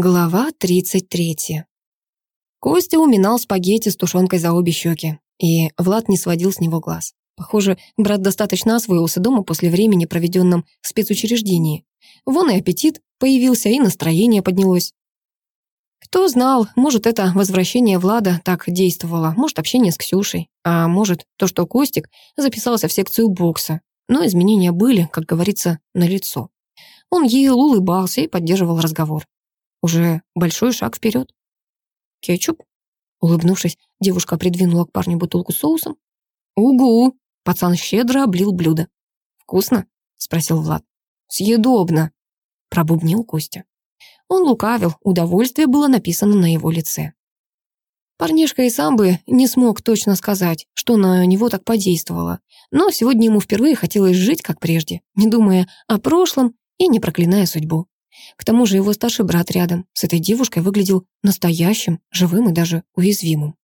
Глава 33. Костя уминал спагетти с тушенкой за обе щеки, и Влад не сводил с него глаз. Похоже, брат достаточно освоился дома после времени, проведенном в спецучреждении. Вон и аппетит появился, и настроение поднялось. Кто знал, может, это возвращение Влада так действовало, может, общение с Ксюшей, а может, то, что Костик записался в секцию бокса. Но изменения были, как говорится, налицо. Он ел, улыбался и поддерживал разговор. Уже большой шаг вперед. Кетчуп? Улыбнувшись, девушка придвинула к парню бутылку соусом. «Угу!» Пацан щедро облил блюдо. «Вкусно?» — спросил Влад. «Съедобно!» — пробубнил Костя. Он лукавил, удовольствие было написано на его лице. Парнишка и сам бы не смог точно сказать, что на него так подействовало, но сегодня ему впервые хотелось жить, как прежде, не думая о прошлом и не проклиная судьбу. К тому же его старший брат рядом с этой девушкой выглядел настоящим, живым и даже уязвимым.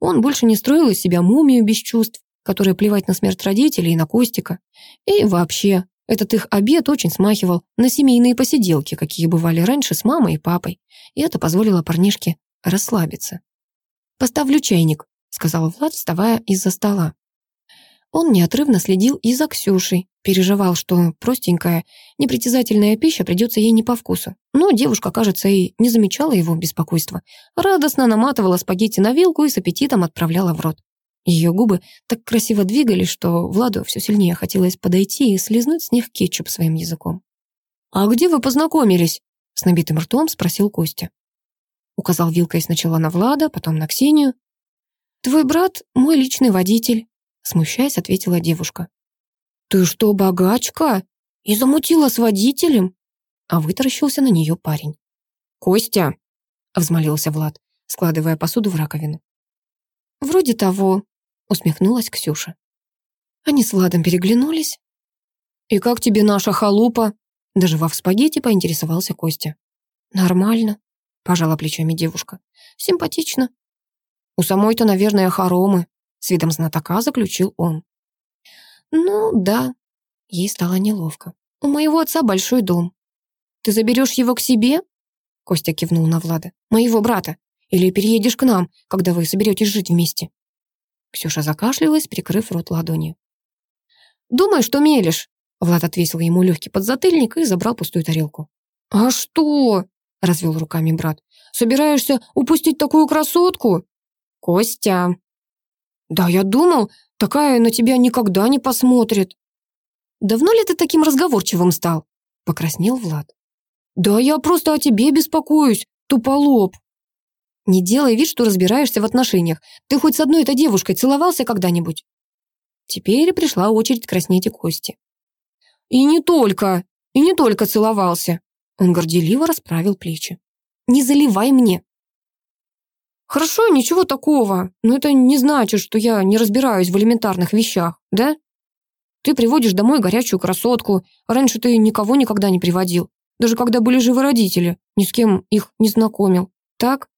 Он больше не строил из себя мумию без чувств, которая плевать на смерть родителей и на Костика. И вообще, этот их обед очень смахивал на семейные посиделки, какие бывали раньше с мамой и папой, и это позволило парнишке расслабиться. «Поставлю чайник», — сказал Влад, вставая из-за стола. Он неотрывно следил и за Ксюшей, переживал, что простенькая, непритязательная пища придется ей не по вкусу. Но девушка, кажется, и не замечала его беспокойства. Радостно наматывала спагетти на вилку и с аппетитом отправляла в рот. Ее губы так красиво двигались, что Владу все сильнее хотелось подойти и слезнуть с них кетчуп своим языком. «А где вы познакомились?» — с набитым ртом спросил Костя. Указал вилкой сначала на Влада, потом на Ксению. «Твой брат — мой личный водитель», Смущаясь, ответила девушка. «Ты что, богачка? И замутила с водителем?» А вытаращился на нее парень. «Костя!» — взмолился Влад, складывая посуду в раковину. «Вроде того», — усмехнулась Ксюша. Они с Владом переглянулись. «И как тебе наша халупа?» Доживав спагетти, поинтересовался Костя. «Нормально», — пожала плечами девушка. «Симпатично». «У самой-то, наверное, хоромы», с видом знатока заключил он. «Ну, да». Ей стало неловко. «У моего отца большой дом». «Ты заберешь его к себе?» Костя кивнул на Влада. «Моего брата. Или переедешь к нам, когда вы соберетесь жить вместе?» Ксюша закашлялась, прикрыв рот ладонью. «Думай, что мелешь!» Влад отвесил ему легкий подзатыльник и забрал пустую тарелку. «А что?» — развел руками брат. «Собираешься упустить такую красотку?» «Костя!» «Да, я думал, такая на тебя никогда не посмотрит». «Давно ли ты таким разговорчивым стал?» — покраснел Влад. «Да я просто о тебе беспокоюсь, туполоб». «Не делай вид, что разбираешься в отношениях. Ты хоть с одной этой девушкой целовался когда-нибудь?» Теперь пришла очередь краснеть и Кости. «И не только, и не только целовался». Он горделиво расправил плечи. «Не заливай мне. Хорошо, ничего такого, но это не значит, что я не разбираюсь в элементарных вещах, да? Ты приводишь домой горячую красотку, раньше ты никого никогда не приводил, даже когда были живы родители, ни с кем их не знакомил, так?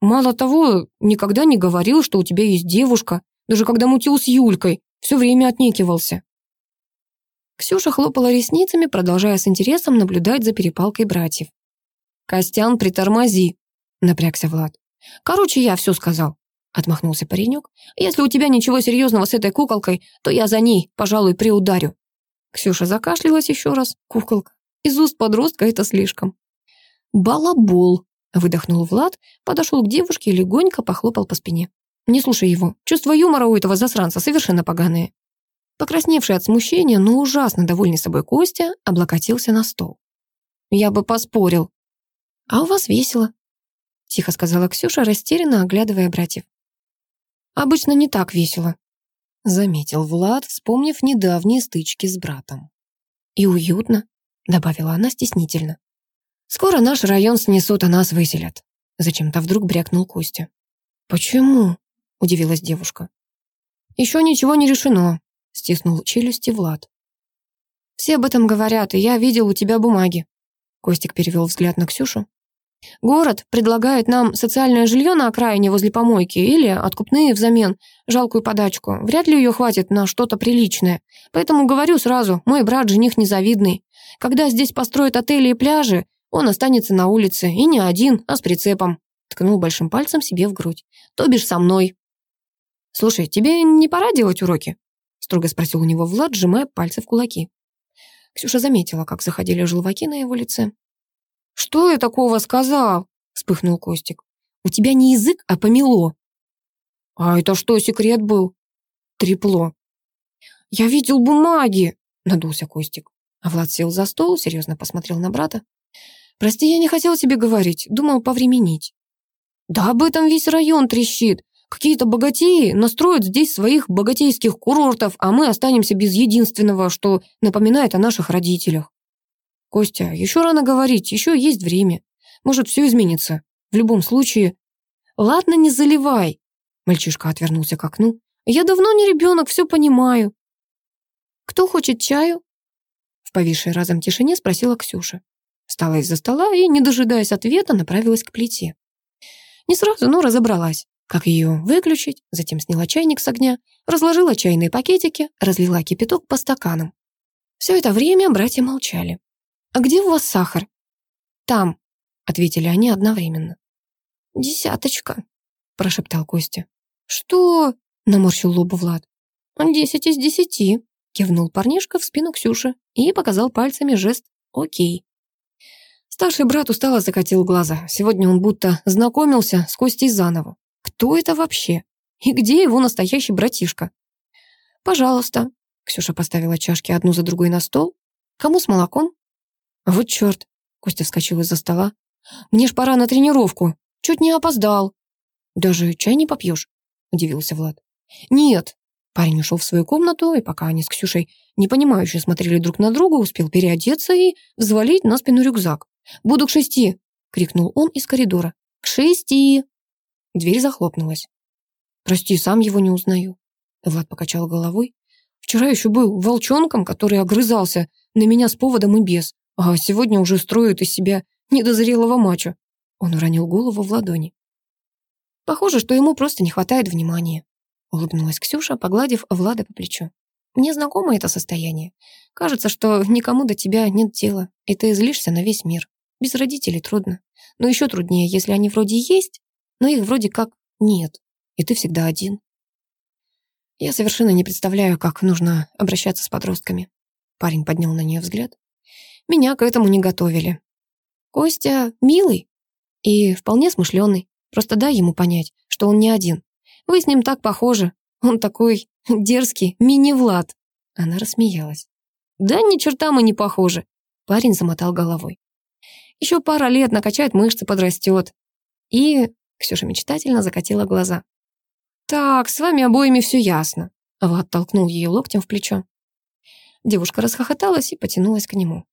Мало того, никогда не говорил, что у тебя есть девушка, даже когда мутил с Юлькой, все время отнекивался. Ксюша хлопала ресницами, продолжая с интересом наблюдать за перепалкой братьев. «Костян, притормози», — напрягся Влад. «Короче, я все сказал», — отмахнулся паренек. «Если у тебя ничего серьезного с этой куколкой, то я за ней, пожалуй, приударю». Ксюша закашлялась еще раз. Куколка. Из уст подростка это слишком. «Балабол», — выдохнул Влад, подошел к девушке и легонько похлопал по спине. «Не слушай его. Чувство юмора у этого засранца совершенно поганое». Покрасневший от смущения, но ужасно довольный собой Костя облокотился на стол. «Я бы поспорил». «А у вас весело», тихо сказала Ксюша, растерянно оглядывая братьев. «Обычно не так весело», — заметил Влад, вспомнив недавние стычки с братом. «И уютно», — добавила она стеснительно. «Скоро наш район снесут, а нас выселят», — зачем-то вдруг брякнул Костя. «Почему?» — удивилась девушка. «Еще ничего не решено», — стиснул челюсти Влад. «Все об этом говорят, и я видел у тебя бумаги». Костик перевел взгляд на Ксюшу. Город предлагает нам социальное жилье на окраине возле помойки или откупные взамен, жалкую подачку. Вряд ли ее хватит на что-то приличное. Поэтому говорю сразу, мой брат жених незавидный. Когда здесь построят отели и пляжи, Он останется на улице, и не один, а с прицепом. Ткнул большим пальцем себе в грудь. То бишь со мной. «Слушай, тебе не пора делать уроки?» строго спросил у него Влад, сжимая пальцы в кулаки. Ксюша заметила, как заходили желваки на его лице. «Что я такого сказал?» вспыхнул Костик. «У тебя не язык, а помело». «А это что, секрет был?» «Трепло». «Я видел бумаги!» надулся Костик. А Влад сел за стол, серьезно посмотрел на брата. «Прости, я не хотел тебе говорить, думал повременить». «Да об этом весь район трещит. Какие-то богатеи настроят здесь своих богатейских курортов, а мы останемся без единственного, что напоминает о наших родителях. Костя, еще рано говорить, еще есть время. Может, все изменится. В любом случае... Ладно, не заливай. Мальчишка отвернулся к окну. Я давно не ребенок, все понимаю. Кто хочет чаю? В повисшей разом тишине спросила Ксюша. Встала из-за стола и, не дожидаясь ответа, направилась к плите. Не сразу, но разобралась как ее выключить, затем сняла чайник с огня, разложила чайные пакетики, разлила кипяток по стаканам. Все это время братья молчали. «А где у вас сахар?» «Там», — ответили они одновременно. «Десяточка», — прошептал Костя. «Что?» — наморщил лоб Влад. «Десять из десяти», — кивнул парнишка в спину Ксюши и показал пальцами жест «Окей». Старший брат устало закатил глаза. Сегодня он будто знакомился с Костей заново. Кто это вообще? И где его настоящий братишка? Пожалуйста. Ксюша поставила чашки одну за другой на стол. Кому с молоком? Вот черт. Костя вскочил из-за стола. Мне ж пора на тренировку. Чуть не опоздал. Даже чай не попьешь? Удивился Влад. Нет. Парень ушел в свою комнату, и пока они с Ксюшей непонимающе смотрели друг на друга, успел переодеться и взвалить на спину рюкзак. «Буду к шести!» — крикнул он из коридора. «К шести!» Дверь захлопнулась. «Прости, сам его не узнаю». Влад покачал головой. «Вчера еще был волчонком, который огрызался на меня с поводом и без, а сегодня уже строит из себя недозрелого мачо». Он уронил голову в ладони. «Похоже, что ему просто не хватает внимания», улыбнулась Ксюша, погладив Влада по плечу. «Мне знакомо это состояние. Кажется, что никому до тебя нет дела, и ты злишься на весь мир. Без родителей трудно. Но еще труднее, если они вроде есть, но их вроде как нет, и ты всегда один. Я совершенно не представляю, как нужно обращаться с подростками. Парень поднял на нее взгляд. Меня к этому не готовили. Костя милый и вполне смышленый. Просто дай ему понять, что он не один. Вы с ним так похожи. Он такой дерзкий, мини-Влад. Она рассмеялась. Да ни черта мы не похожи. Парень замотал головой. Еще пара лет накачает мышцы, подрастет. И Ксюша мечтательно закатила глаза. «Так, с вами обоими все ясно». Влад толкнул ее локтем в плечо. Девушка расхохоталась и потянулась к нему.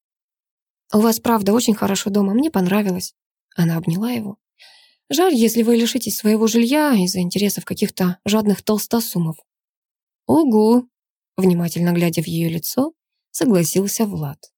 «У вас, правда, очень хорошо дома, мне понравилось». Она обняла его. «Жаль, если вы лишитесь своего жилья из-за интересов каких-то жадных толстосумов». «Угу», внимательно глядя в ее лицо, согласился Влад.